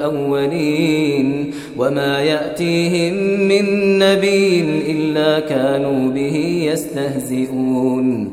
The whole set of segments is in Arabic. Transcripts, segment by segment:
الأولين وما يأتيهم من نبي إلا كانوا به يستهزئون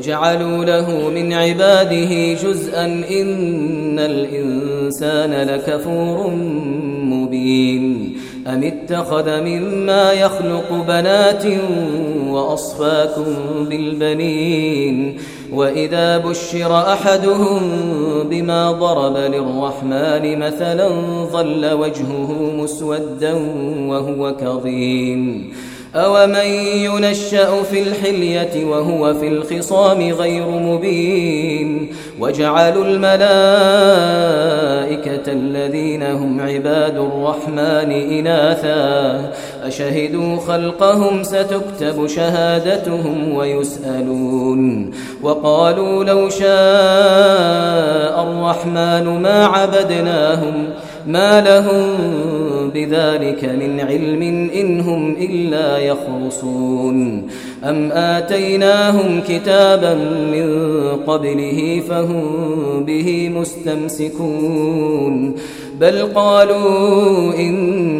وجعلوا له من عباده جزءا إن الإنسان لكفور مبين. أم اتخذ مما يخلق بنات وأصفاكم بالبنين؟ وإذا بشر أحدهم بما ضرب للرحمن مثلا ظل وجهه مسودا وهو كظيم. أَوَمَن يُنَشَّأُ فِي الْحِلْيَةِ وَهُوَ فِي الْخِصَامِ غَيْرُ مُبِينٍ وَجَعَلُوا الْمَلَائِكَةَ الَّذِينَ هُمْ عِبَادُ الرَّحْمَنِ إِنَاثًا أشهدوا خلقهم ستكتب شهادتهم ويسألون وقالوا لو شاء الرحمن ما عبدناهم ما لهم بذلك من علم إنهم إلا يخرصون أم آتيناهم كتابا من قبله فهم به مستمسكون بل قالوا إن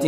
أمة